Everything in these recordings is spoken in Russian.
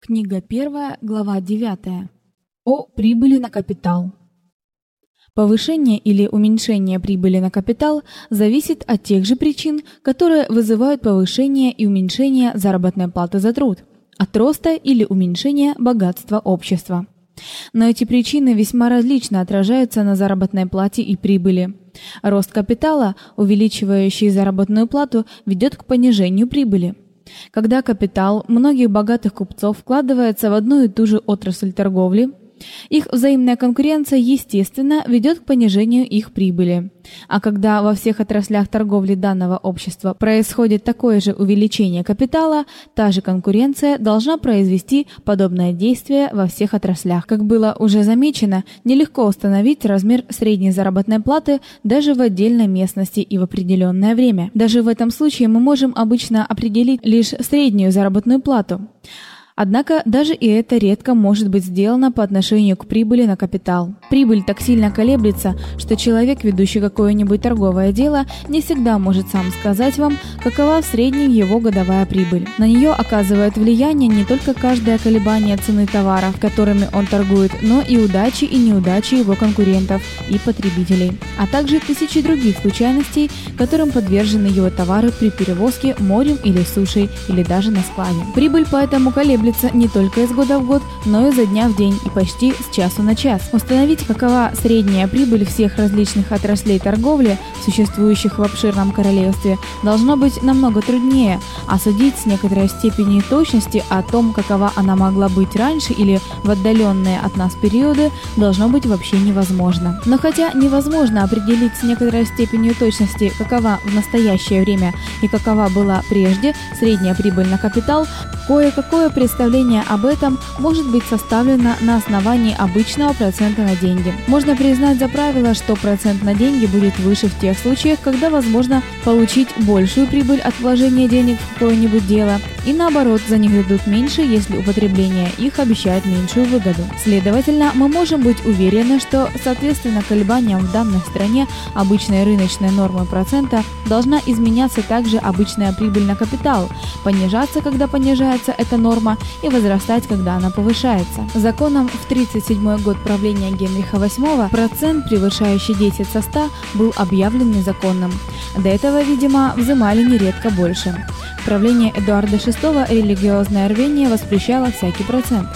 Книга 1, глава 9. О прибыли на капитал. Повышение или уменьшение прибыли на капитал зависит от тех же причин, которые вызывают повышение и уменьшение заработной платы за труд, от роста или уменьшения богатства общества. Но эти причины весьма различно отражаются на заработной плате и прибыли. Рост капитала, увеличивающий заработную плату, ведет к понижению прибыли. Когда капитал многих богатых купцов вкладывается в одну и ту же отрасль торговли, их взаимная конкуренция, естественно, ведет к понижению их прибыли. А когда во всех отраслях торговли данного общества происходит такое же увеличение капитала, та же конкуренция должна произвести подобное действие во всех отраслях. Как было уже замечено, нелегко установить размер средней заработной платы даже в отдельной местности и в определенное время. Даже в этом случае мы можем обычно определить лишь среднюю заработную плату. Однако даже и это редко может быть сделано по отношению к прибыли на капитал. Прибыль так сильно колеблется, что человек, ведущий какое-нибудь торговое дело, не всегда может сам сказать вам, какова в среднем его годовая прибыль. На нее оказывает влияние не только каждое колебание цены товаров, которыми он торгует, но и удачи и неудачи его конкурентов и потребителей, а также тысячи других случайностей, которым подвержены его товары при перевозке морем или сушей или даже на складе. Прибыль поэтому колеблется колеблется не только из года в год, но и за дня в день и почти с часу на час. Установить, какова средняя прибыль всех различных отраслей торговли, существующих в обширном королевстве, должно быть намного труднее, а судить с некоторой степенью точности о том, какова она могла быть раньше или в отдаленные от нас периоды, должно быть вообще невозможно. Но хотя невозможно определить с некоторой степенью точности, какова в настоящее время и какова была прежде средняя прибыль на капитал, кое-какое представление представление об этом может быть составлено на основании обычного процента на деньги. Можно признать за правило, что процент на деньги будет выше в тех случаях, когда возможно получить большую прибыль от вложения денег в какое-нибудь дело, и наоборот, за них дадут меньше, если употребление их обещает меньшую выгоду. Следовательно, мы можем быть уверены, что соответственно колебаниям в данной стране обычной рыночной нормы процента должна изменяться также обычная прибыль на капитал, понижаться, когда понижается эта норма, и возрастать, когда она повышается. Законом в 37 год правления Генриха VIII процент, превышающий 10 со 100, был объявлен незаконным. До этого, видимо, взимали нередко больше. В правлении Эдуарда VI религиозное рвение воспрещало всякий процент.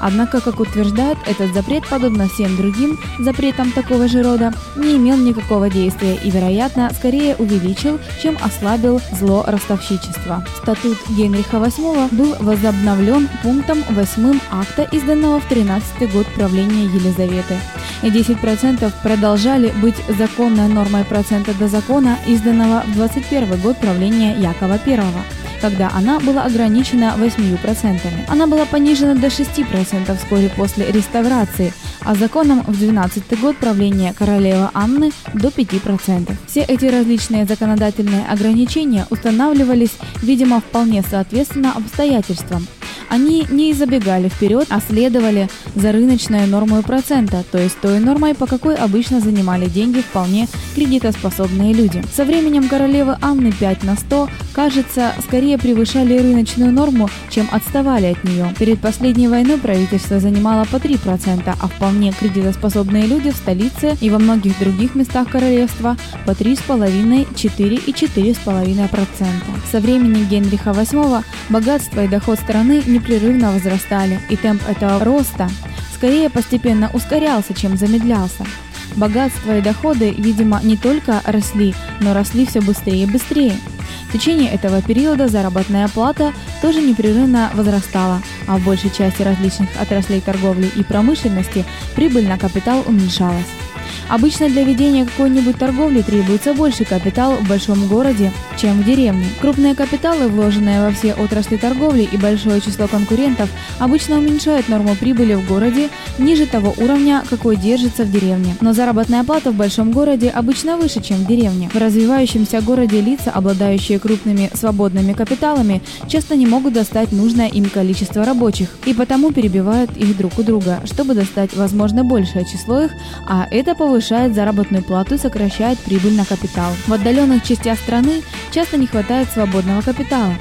Однако, как утверждают, этот запрет, подобно всем другим запретам такого же рода, не имел никакого действия и, вероятно, скорее увеличил, чем ослабил зло ростовщичества. Статут Генриха VIII был возобновлен пунктом 8 акта, изданного в 13 год правления Елизаветы. И 10% продолжали быть законной нормой процента до закона, изданного в 21 год правления Якова I когда она была ограничена 8%. Она была понижена до 6% вскоре после реставрации, а законом в 12 год правления королевы Анны до 5%. Все эти различные законодательные ограничения устанавливались, видимо, вполне соответственно обстоятельствам. Они не забегали вперед, а следовали за рыночной нормой процента, то есть той нормой, по какой обычно занимали деньги вполне кредитоспособные люди. Со временем королевы Анны 5 на 100, кажется, скорее превышали рыночную норму, чем отставали от нее. Перед последней войной правительство занимало по 3%, а вполне кредитоспособные люди в столице и во многих других местах королевства по 3,5, 4 и 4,5%. Со времени Генриха VIII богатство и доход страны непрерывно возрастали, и темп этого роста скорее постепенно ускорялся, чем замедлялся. Богатство и доходы, видимо, не только росли, но росли все быстрее и быстрее. В течение этого периода заработная плата тоже непрерывно возрастала, а в большей части различных отраслей торговли и промышленности прибыль на капитал уменьшалась. Обычно для ведения какой-нибудь торговли требуется больше капитал в большом городе, чем в деревне. Крупные капиталы, вложенные во все отрасли торговли и большое число конкурентов, обычно уменьшают норму прибыли в городе ниже того уровня, какой держится в деревне. Но заработная плата в большом городе обычно выше, чем в деревне. В развивающемся городе лица, обладающие крупными свободными капиталами, часто не могут достать нужное им количество рабочих и потому перебивают их друг у друга, чтобы достать возможно большее число их, а это повышает повышает заработную плату сокращает прибыль на капитал. В отдаленных частях страны часто не хватает свободного капитала.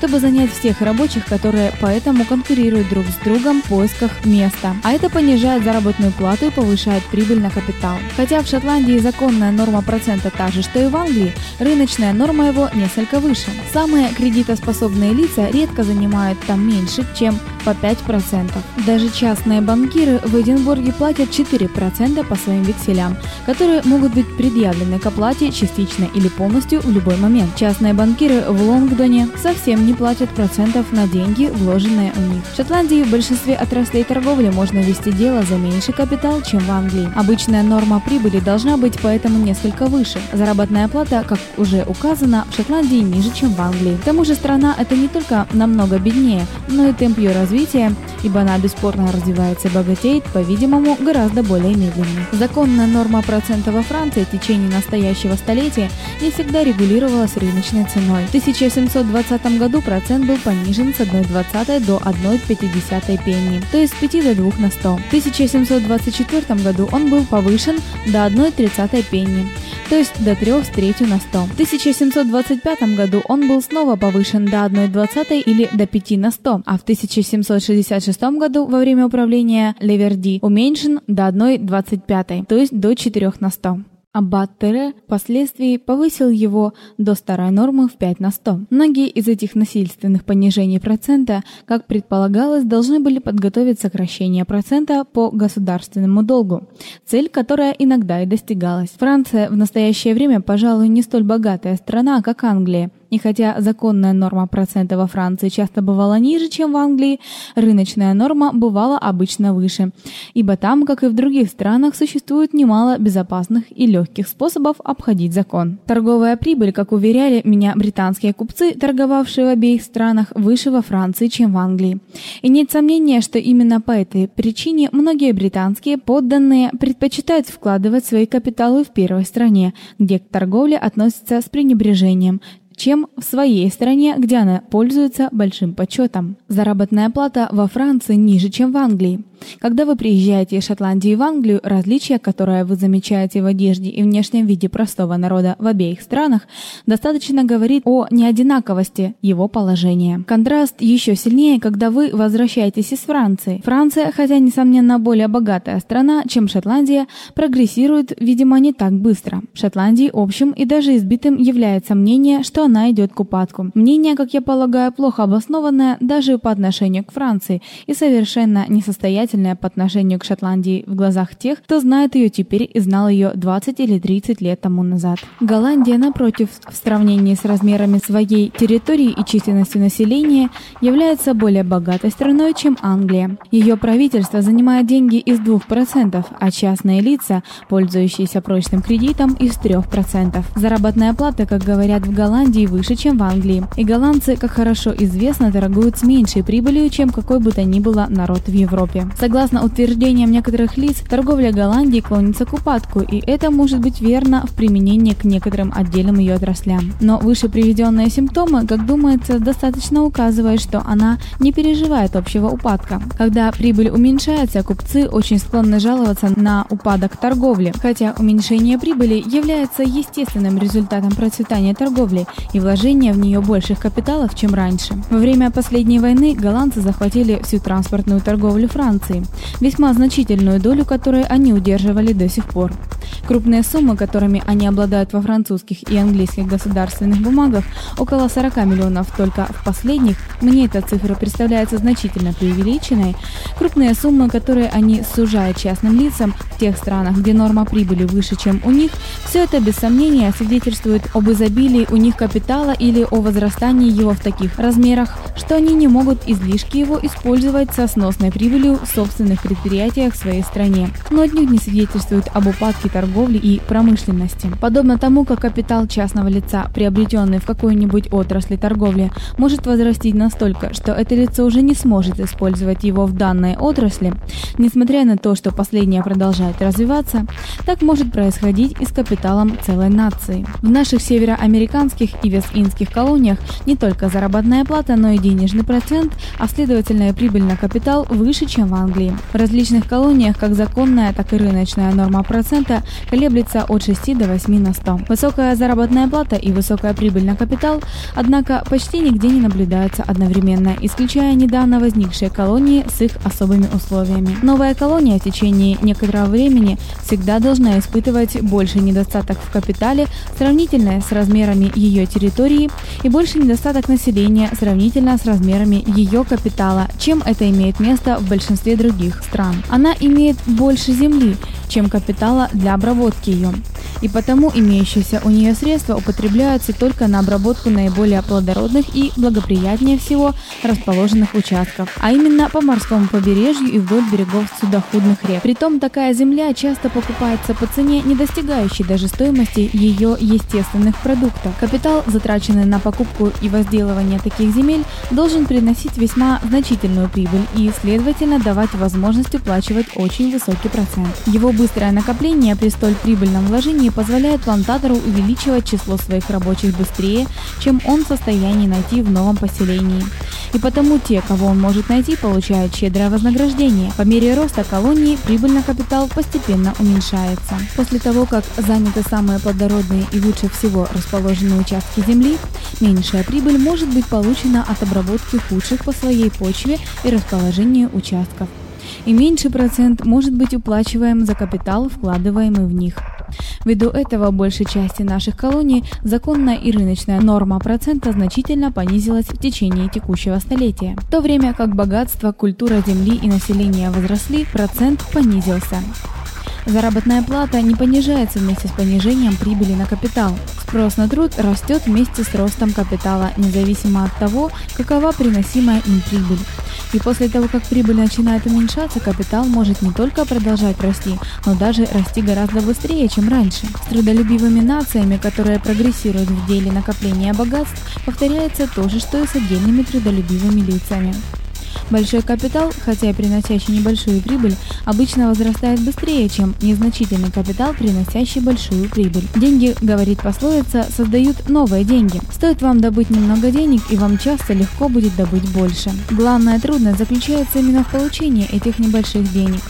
Чтобы занять всех рабочих, которые поэтому конкурируют друг с другом в поисках места. А это понижает заработную плату и повышает прибыль на капитал. Хотя в Шотландии законная норма процента та же, что и в Англии, рыночная норма его несколько выше. Самые кредитоспособные лица редко занимают там меньше, чем по 5%. Даже частные банкиры в Эдинбурге платят 4% по своим векселям, которые могут быть предъявлены к оплате частично или полностью в любой момент. Частные банкиры в Лонгдоне совсем не платят процентов на деньги, вложенные у них. В Шотландии в большинстве отраслей торговли можно вести дело за меньший капитал, чем в Англии. Обычная норма прибыли должна быть поэтому несколько выше. Заработная плата, как уже указано, в Шотландии ниже, чем в Англии. К тому же страна это не только намного беднее, но и темп ее развития, ибо она бесспорно развивается и богатеет, по-видимому, гораздо более медленно. Законная норма процента во Франции в течение настоящего столетия не всегда регулировалась рыночной ценой. В 1720 году процент был понижен с 1,20 до 1,50 пенни, то есть с 5 до 2 на 100. В 1724 году он был повышен до 1,30 пенни то есть до 3 с третью на 100. В 1725 году он был снова повышен до 1,20 или до 5 на 100, а в 1766 году во время управления Леверди уменьшен до 1,25, то есть до 4 на 100. Аббат Тере впоследствии повысил его до старой нормы в 5 на 100. Многие из этих насильственных понижений процента, как предполагалось, должны были подготовить сокращение процента по государственному долгу, цель, которая иногда и достигалась. Франция в настоящее время, пожалуй, не столь богатая страна, как Англия, и хотя законная норма процента во Франции часто бывала ниже, чем в Англии, рыночная норма бывала обычно выше, ибо там, как и в других странах, существует немало безопасных и легких способов обходить закон. Торговая прибыль, как уверяли меня британские купцы, торговавшие в обеих странах, выше во Франции, чем в Англии. И нет сомнения, что именно по этой причине многие британские подданные предпочитают вкладывать свои капиталы в первой стране, где к торговле относятся с пренебрежением, чем в своей стране, где она пользуется большим почетом. Заработная плата во Франции ниже, чем в Англии. Когда вы приезжаете из Шотландии в Англию, различия, которые вы замечаете в одежде и внешнем виде простого народа в обеих странах, достаточно говорит о неодинаковости его положения. Контраст еще сильнее, когда вы возвращаетесь из Франции. Франция, хотя несомненно более богатая страна, чем Шотландия, прогрессирует, видимо, не так быстро. В Шотландии общим и даже избитым является мнение, что она идет к упадку. Мнение, как я полагаю, плохо обоснованное даже по отношению к Франции и совершенно несостоятельное по отношению к Шотландии в глазах тех, кто знает ее теперь и знал ее 20 или 30 лет тому назад. Голландия, напротив, в сравнении с размерами своей территории и численностью населения, является более богатой страной, чем Англия. Ее правительство занимает деньги из 2%, а частные лица, пользующиеся прочным кредитом, из 3%. Заработная плата, как говорят в Голландии, выше, чем в Англии. И голландцы, как хорошо известно, торгуют с меньшей прибылью, чем какой бы то ни было народ в Европе. Согласно утверждениям некоторых лиц, торговля Голландии клонится к упадку, и это может быть верно в применении к некоторым отдельным ее отраслям. Но выше приведенные симптомы, как думается, достаточно указывают, что она не переживает общего упадка. Когда прибыль уменьшается, купцы очень склонны жаловаться на упадок торговли, хотя уменьшение прибыли является естественным результатом процветания торговли и вложения в нее больших капиталов, чем раньше. Во время последней войны голландцы захватили всю транспортную торговлю Франции, весьма значительную долю которой они удерживали до сих пор. Крупные суммы, которыми они обладают во французских и английских государственных бумагах, около 40 миллионов только в последних, мне эта цифра представляется значительно преувеличенной. Крупные суммы, которые они сужают частным лицам в тех странах, где норма прибыли выше, чем у них, все это без сомнения свидетельствует об изобилии у них капитала или о возрастании его в таких размерах, что они не могут излишки его использовать со сносной прибылью в собственных предприятиях в своей стране, но отнюдь не свидетельствует об упадке торговли и промышленности. Подобно тому, как капитал частного лица, приобретенный в какой-нибудь отрасли торговли, может возрасти настолько, что это лицо уже не сможет использовать его в данной отрасли, несмотря на то, что последняя продолжает развиваться, так может происходить и с капиталом целой нации. В наших североамериканских и вест-индских колониях не только заработная плата, но и денежный процент, а следовательно и прибыль на капитал выше, чем в Англии. В различных колониях как законная, так и рыночная норма процента колеблется от 6 до 8 на 100. Высокая заработная плата и высокая прибыль на капитал, однако, почти нигде не наблюдаются одновременно, исключая недавно возникшие колонии с их особыми условиями. Новая колония в течение некоторого времени всегда должна испытывать больший недостаток в капитале сравнительно с размерами ее территории и больше недостаток населения сравнительно с размерами ее капитала, чем это имеет место в большинстве других стран. Она имеет больше земли, чем капитала для обработки ее и потому имеющиеся у нее средства употребляются только на обработку наиболее плодородных и благоприятнее всего расположенных участков, а именно по морскому побережью и вдоль берегов судоходных рек. Притом такая земля часто покупается по цене, не достигающей даже стоимости ее естественных продуктов. Капитал, затраченный на покупку и возделывание таких земель, должен приносить весьма значительную прибыль и, следовательно, давать возможность уплачивать очень высокий процент. Его быстрое накопление при столь прибыльном вложении позволяет плантатору увеличивать число своих рабочих быстрее, чем он в состоянии найти в новом поселении. И потому те, кого он может найти, получают щедрое вознаграждение. По мере роста колонии прибыль на капитал постепенно уменьшается. После того, как заняты самые плодородные и лучше всего расположенные участки земли, меньшая прибыль может быть получена от обработки худших по своей почве и расположению участков и меньший процент может быть уплачиваем за капитал, вкладываемый в них. Ввиду этого большей части наших колоний законная и рыночная норма процента значительно понизилась в течение текущего столетия. В то время как богатство, культура земли и население возросли, процент понизился. Заработная плата не понижается вместе с понижением прибыли на капитал. Спрос на труд растет вместе с ростом капитала, независимо от того, какова приносимая им прибыль. И после того, как прибыль начинает уменьшаться, капитал может не только продолжать расти, но даже расти гораздо быстрее, чем раньше. С трудолюбивыми нациями, которые прогрессируют в деле накопления богатств, повторяется то же, что и с отдельными трудолюбивыми лицами. Большой капитал, хотя и приносящий небольшую прибыль, обычно возрастает быстрее, чем незначительный капитал, приносящий большую прибыль. Деньги, говорит пословица, создают новые деньги. Стоит вам добыть немного денег, и вам часто легко будет добыть больше. Главная трудность заключается именно в получении этих небольших денег.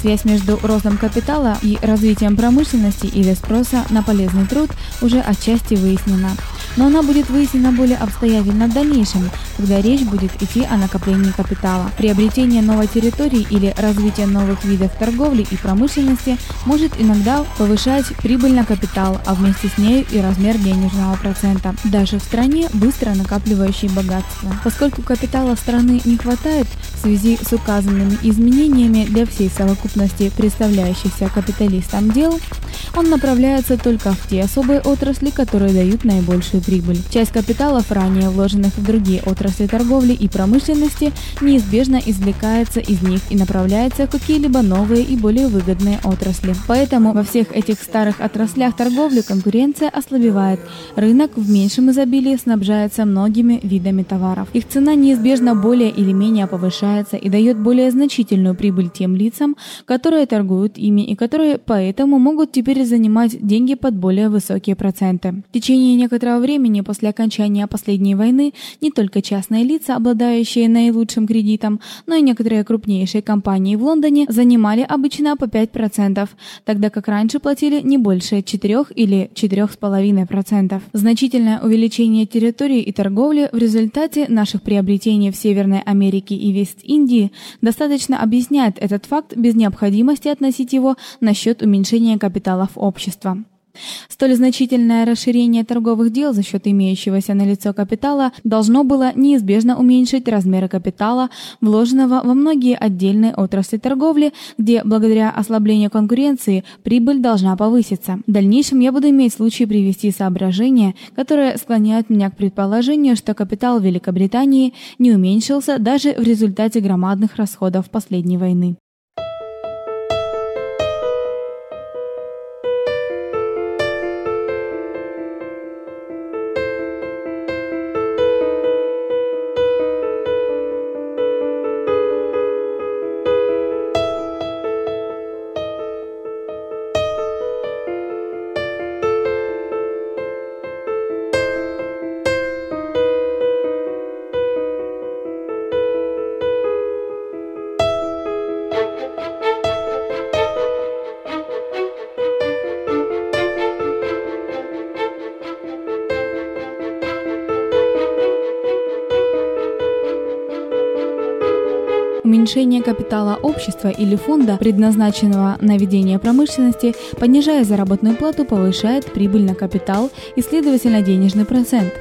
Связь между ростом капитала и развитием промышленности или спроса на полезный труд уже отчасти выяснена но она будет выяснена более обстоятельно в дальнейшем, когда речь будет идти о накоплении капитала. Приобретение новой территории или развитие новых видов торговли и промышленности может иногда повышать прибыль на капитал, а вместе с ней и размер денежного процента, даже в стране, быстро накапливающей богатство. Поскольку капитала страны не хватает в связи с указанными изменениями для всей совокупности представляющихся капиталистам дел, он направляется только в те особые отрасли, которые дают наибольшую прибыль. Часть капиталов, ранее вложенных в другие отрасли торговли и промышленности, неизбежно извлекается из них и направляется в какие-либо новые и более выгодные отрасли. Поэтому во всех этих старых отраслях торговли конкуренция ослабевает. Рынок в меньшем изобилии снабжается многими видами товаров. Их цена неизбежно более или менее повышается и дает более значительную прибыль тем лицам, которые торгуют ими и которые поэтому могут теперь занимать деньги под более высокие проценты. В течение некоторого времени после окончания последней войны не только частные лица, обладающие наилучшим кредитом, но и некоторые крупнейшие компании в Лондоне занимали обычно по 5%, тогда как раньше платили не больше 4 или 4,5%. Значительное увеличение территории и торговли в результате наших приобретений в Северной Америке и Вест-Индии достаточно объясняет этот факт без необходимости относить его на счет уменьшения капиталов общества. Столь значительное расширение торговых дел за счет имеющегося на лицо капитала должно было неизбежно уменьшить размеры капитала, вложенного во многие отдельные отрасли торговли, где благодаря ослаблению конкуренции прибыль должна повыситься. В дальнейшем я буду иметь случай привести соображения, которые склоняют меня к предположению, что капитал Великобритании не уменьшился даже в результате громадных расходов последней войны. Уменьшение капитала общества или фонда, предназначенного на ведение промышленности, понижая заработную плату, повышает прибыль на капитал и, следовательно, денежный процент.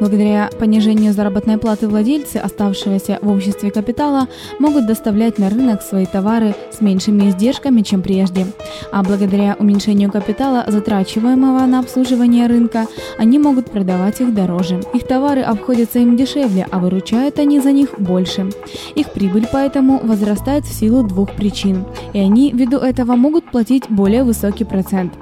Благодаря понижению заработной платы владельцы оставшегося в обществе капитала могут доставлять на рынок свои товары с меньшими издержками, чем прежде. А благодаря уменьшению капитала, затрачиваемого на обслуживание рынка, они могут продавать их дороже. Их товары обходятся им дешевле, а выручают они за них больше. Их прибыль поэтому возрастает в силу двух причин, и они ввиду этого могут платить более высокий процент.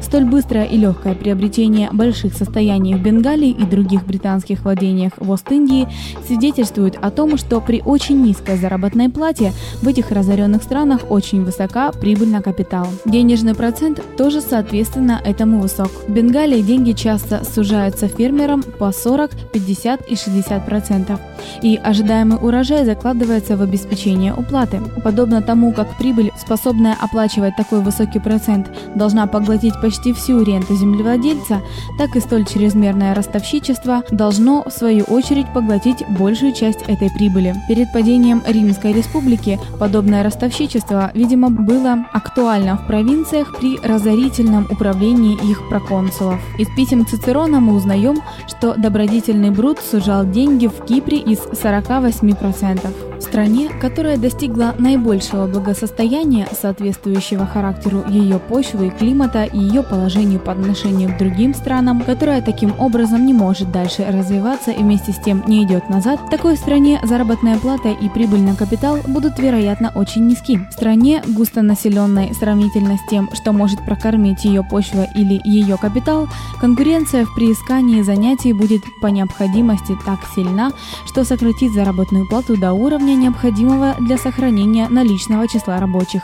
Столь быстрое и легкое приобретение больших состояний в Бенгалии и других британских владениях в Ост-Индии свидетельствует о том, что при очень низкой заработной плате в этих разоренных странах очень высока прибыль на капитал. Денежный процент тоже соответственно этому высок. В Бенгалии деньги часто сужаются фермерам по 40, 50 и 60 процентов, и ожидаемый урожай закладывается в обеспечение уплаты. Подобно тому, как прибыль, способная оплачивать такой высокий процент, должна поглотить платить почти всю ренту землевладельца, так и столь чрезмерное ростовщичество должно в свою очередь поглотить большую часть этой прибыли. Перед падением Римской республики подобное ростовщичество, видимо, было актуально в провинциях при разорительном управлении их проконсулов. Из писем Цицерона мы узнаем, что добродетельный Брут сужал деньги в Кипре из 48%. В стране, которая достигла наибольшего благосостояния, соответствующего характеру ее почвы и климата и ее положению по отношению к другим странам, которая таким образом не может дальше развиваться и вместе с тем не идет назад, в такой стране заработная плата и прибыль на капитал будут, вероятно, очень низки. В стране, густонаселенной сравнительно с тем, что может прокормить ее почва или ее капитал, конкуренция в приискании занятий будет по необходимости так сильна, что сократит заработную плату до уровня, необходимого для сохранения наличного числа рабочих.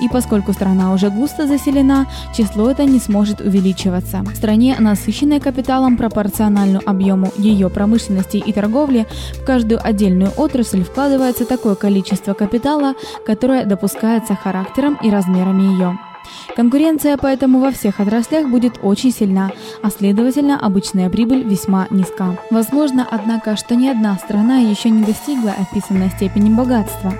И поскольку страна уже густо заселена, число это не сможет увеличиваться. В стране, насыщенной капиталом пропорционально объему ее промышленности и торговли, в каждую отдельную отрасль вкладывается такое количество капитала, которое допускается характером и размерами ее. Конкуренция поэтому во всех отраслях будет очень сильна, а следовательно, обычная прибыль весьма низка. Возможно, однако, что ни одна страна еще не достигла описанной степени богатства.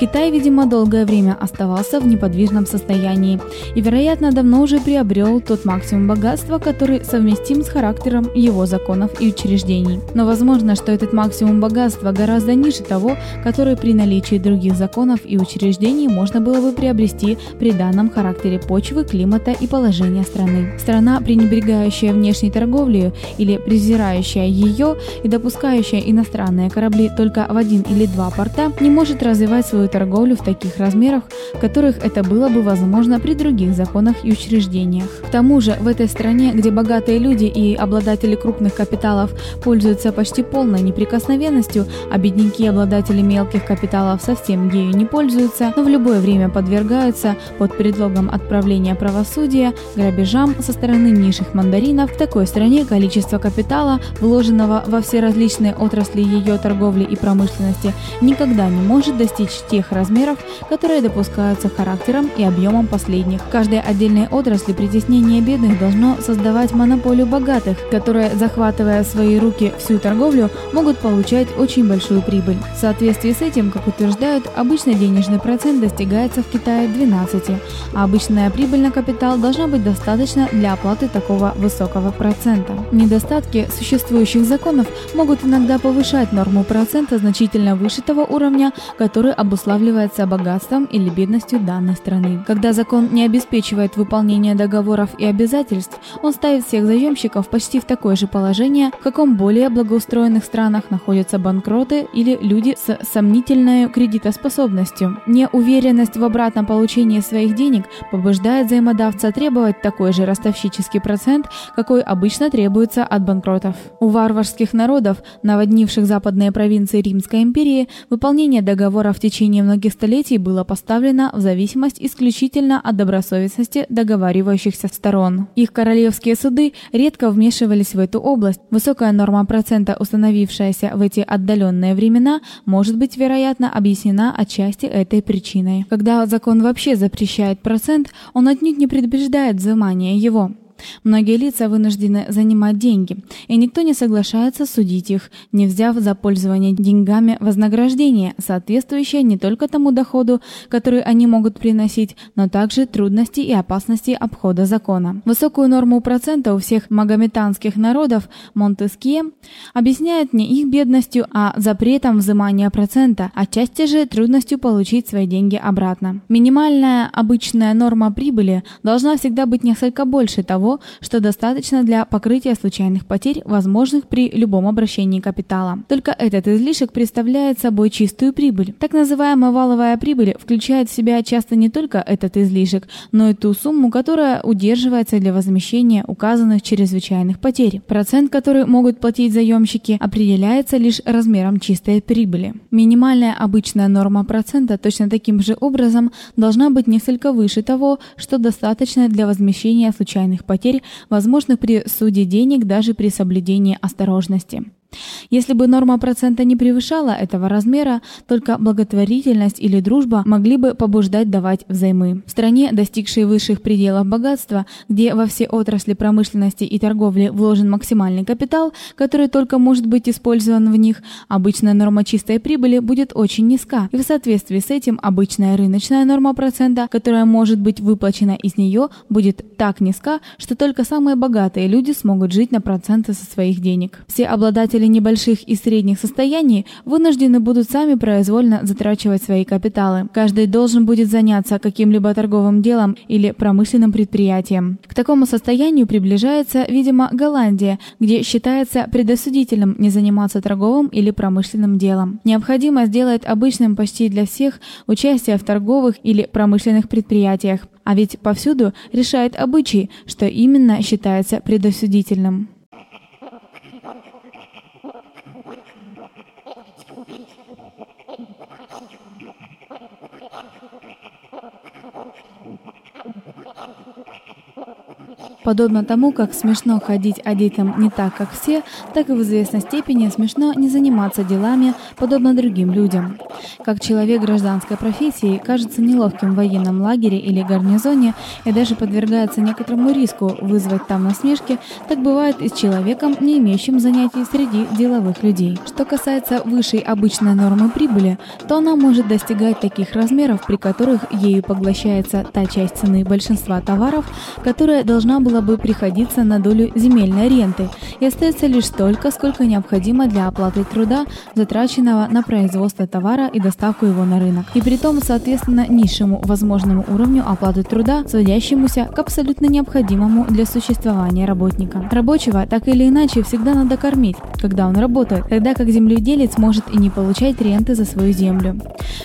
Китай, видимо, долгое время оставался в неподвижном состоянии и, вероятно, давно уже приобрел тот максимум богатства, который совместим с характером его законов и учреждений. Но возможно, что этот максимум богатства гораздо ниже того, который при наличии других законов и учреждений можно было бы приобрести при данном характере почвы, климата и положения страны. Страна, пренебрегающая внешней торговлей или презирающая ее и допускающая иностранные корабли только в один или два порта, не может развивать свою торговлю в таких размерах, в которых это было бы возможно при других законах и учреждениях. К тому же, в этой стране, где богатые люди и обладатели крупных капиталов пользуются почти полной неприкосновенностью, а бедняки и обладатели мелких капиталов совсем ею не пользуются, но в любое время подвергаются под предлогом отправления правосудия грабежам со стороны низших мандаринов в такой стране количество капитала, вложенного во все различные отрасли ее торговли и промышленности, никогда не может достичь тех размеров, которые допускаются характером и объемом последних. Каждая отдельная отрасль притеснения бедных должно создавать монополию богатых, которые, захватывая в свои руки всю торговлю, могут получать очень большую прибыль. В соответствии с этим, как утверждают, обычный денежный процент достигается в Китае 12, а обычная прибыль на капитал должна быть достаточно для оплаты такого высокого процента. Недостатки существующих законов могут иногда повышать норму процента значительно выше того уровня, который обуславливается богатством или бедностью данной страны. Когда закон не обеспечивает выполнение договоров и обязательств, он ставит всех заемщиков почти в такое же положение, в каком более благоустроенных странах находятся банкроты или люди с сомнительной кредитоспособностью. Неуверенность в обратном получении своих денег побуждает взаимодавца требовать такой же ростовщический процент, какой обычно требуется от банкротов. У варварских народов, наводнивших западные провинции Римской империи, выполнение договора в течение многих столетий было поставлено в зависимость исключительно от добросовестности договаривающихся сторон. Их королевские суды редко вмешивались в эту область. Высокая норма процента, установившаяся в эти отдаленные времена, может быть, вероятно, объяснена отчасти этой причиной. Когда закон вообще запрещает процент, он отнюдь не предупреждает взимание его. Многие лица вынуждены занимать деньги, и никто не соглашается судить их, не взяв за пользование деньгами вознаграждение, соответствующее не только тому доходу, который они могут приносить, но также трудности и опасности обхода закона. Высокую норму процента у всех магометанских народов Монтескье объясняет не их бедностью, а запретом взимания процента, отчасти же трудностью получить свои деньги обратно. Минимальная обычная норма прибыли должна всегда быть несколько больше того, что достаточно для покрытия случайных потерь, возможных при любом обращении капитала. Только этот излишек представляет собой чистую прибыль. Так называемая валовая прибыль включает в себя часто не только этот излишек, но и ту сумму, которая удерживается для возмещения указанных чрезвычайных потерь. Процент, который могут платить заемщики, определяется лишь размером чистой прибыли. Минимальная обычная норма процента точно таким же образом должна быть несколько выше того, что достаточно для возмещения случайных потерь, возможных при суде денег даже при соблюдении осторожности. Если бы норма процента не превышала этого размера, только благотворительность или дружба могли бы побуждать давать взаймы. В стране, достигшей высших пределов богатства, где во все отрасли промышленности и торговли вложен максимальный капитал, который только может быть использован в них, обычная норма чистой прибыли будет очень низка. И в соответствии с этим обычная рыночная норма процента, которая может быть выплачена из нее, будет так низка, что только самые богатые люди смогут жить на проценты со своих денег. Все обладатели обладатели небольших и средних состояний вынуждены будут сами произвольно затрачивать свои капиталы. Каждый должен будет заняться каким-либо торговым делом или промышленным предприятием. К такому состоянию приближается, видимо, Голландия, где считается предосудительным не заниматься торговым или промышленным делом. Необходимо сделать обычным почти для всех участие в торговых или промышленных предприятиях. А ведь повсюду решает обычай, что именно считается предосудительным. Подобно тому, как смешно ходить одетым не так, как все, так и в известной степени смешно не заниматься делами, подобно другим людям. Как человек гражданской профессии кажется неловким в военном лагере или гарнизоне и даже подвергается некоторому риску вызвать там насмешки, так бывает и с человеком, не имеющим занятий среди деловых людей. Что касается высшей обычной нормы прибыли, то она может достигать таких размеров, при которых ею поглощается та часть цены большинства товаров, которая должна была была бы приходиться на долю земельной ренты и остается лишь столько, сколько необходимо для оплаты труда, затраченного на производство товара и доставку его на рынок. И при том, соответственно, низшему возможному уровню оплаты труда, сводящемуся к абсолютно необходимому для существования работника. Рабочего так или иначе всегда надо кормить, когда он работает, тогда как земледелец может и не получать ренты за свою землю.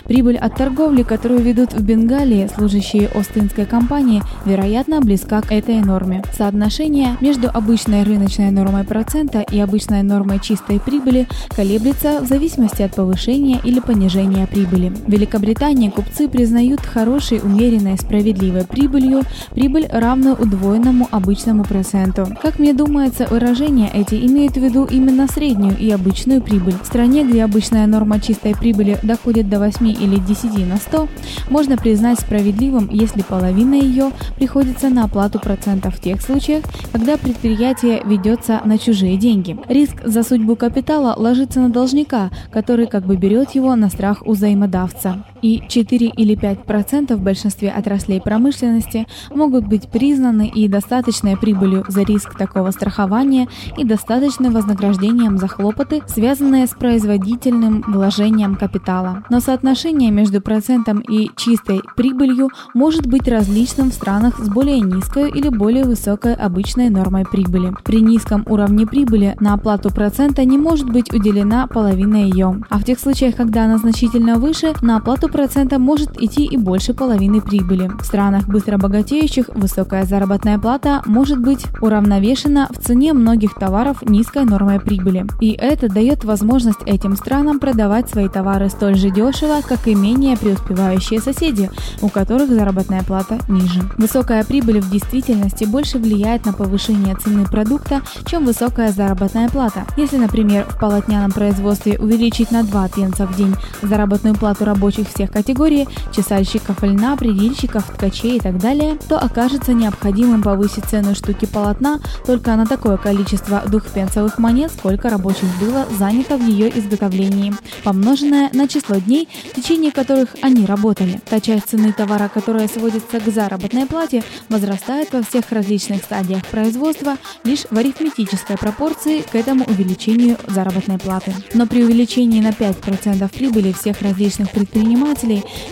Прибыль от торговли, которую ведут в Бенгалии служащие Остинской компании, вероятно, близка к этой норме. Соотношение между обычной рыночной нормой процента и обычной нормой чистой прибыли колеблется в зависимости от повышения или понижения прибыли. В Великобритании купцы признают хорошей, умеренной, справедливой прибылью прибыль равную удвоенному обычному проценту. Как мне думается, выражения эти имеют в виду именно среднюю и обычную прибыль. В стране, где обычная норма чистой прибыли доходит до 8 или 10 на 100, можно признать справедливым, если половина ее приходится на оплату процентов тех случаях, когда предприятие ведется на чужие деньги. Риск за судьбу капитала ложится на должника, который как бы берет его на страх у взаимодавца. И 4 или 5% в большинстве отраслей промышленности могут быть признаны и достаточной прибылью за риск такого страхования и достаточным вознаграждением за хлопоты, связанные с производительным вложением капитала. Но соотношение между процентом и чистой прибылью может быть различным в странах с более низкой или более высокой обычной нормой прибыли. При низком уровне прибыли на оплату процента не может быть уделена половина ее, а в тех случаях, когда она значительно выше, на оплату процента может идти и больше половины прибыли. В странах быстро богатеющих высокая заработная плата может быть уравновешена в цене многих товаров низкой нормой прибыли. И это дает возможность этим странам продавать свои товары столь же дешево, как и менее преуспевающие соседи, у которых заработная плата ниже. Высокая прибыль в действительности больше влияет на повышение цены продукта, чем высокая заработная плата. Если, например, в полотняном производстве увеличить на 2 пенса в день заработную плату рабочих всех тех категорий чесальщиков льна, предельщиков, ткачей и так далее, то окажется необходимым повысить цену штуки полотна только на такое количество двухпенсовых монет, сколько рабочих было занято в ее изготовлении, помноженное на число дней, в течение которых они работали. Та часть цены товара, которая сводится к заработной плате, возрастает во всех различных стадиях производства лишь в арифметической пропорции к этому увеличению заработной платы. Но при увеличении на 5% прибыли всех различных предпринимателей,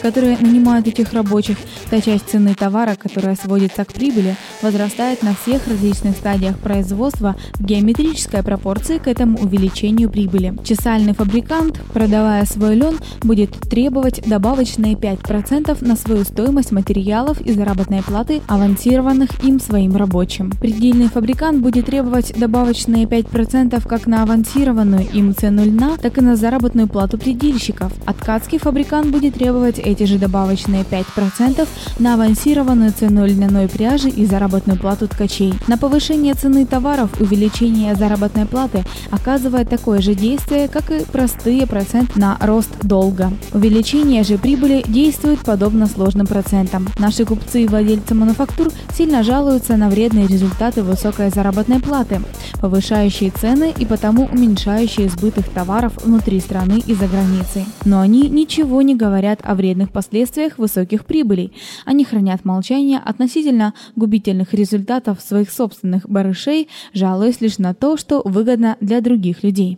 которые нанимают этих рабочих, та часть цены товара, которая сводится к прибыли, возрастает на всех различных стадиях производства в геометрической пропорции к этому увеличению прибыли. Чесальный фабрикант, продавая свой лен, будет требовать добавочные 5% на свою стоимость материалов и заработной платы, авансированных им своим рабочим. Предельный фабрикант будет требовать добавочные 5% как на авансированную им цену льна, так и на заработную плату предельщиков. А фабрикант будет требовать эти же добавочные 5% на авансированную цену льняной пряжи и заработную плату ткачей. На повышение цены товаров увеличение заработной платы оказывает такое же действие, как и простые процент на рост долга. Увеличение же прибыли действует подобно сложным процентам. Наши купцы и владельцы мануфактур сильно жалуются на вредные результаты высокой заработной платы, повышающие цены и потому уменьшающие сбыт их товаров внутри страны и за границей. Но они ничего не говорят о вредных последствиях высоких прибылей. Они хранят молчание относительно губительных результатов своих собственных барышей, жалуясь лишь на то, что выгодно для других людей.